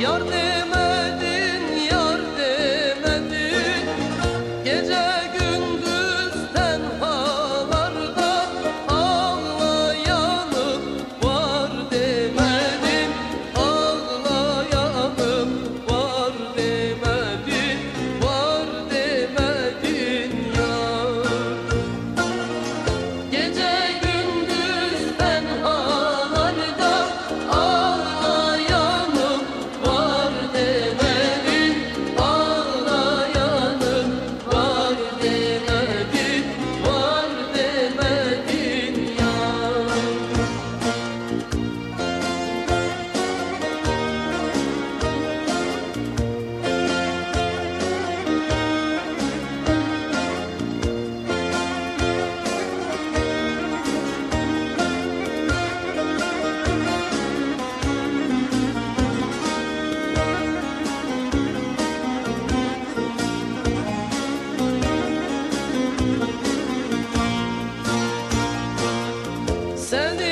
y orden. Sunday.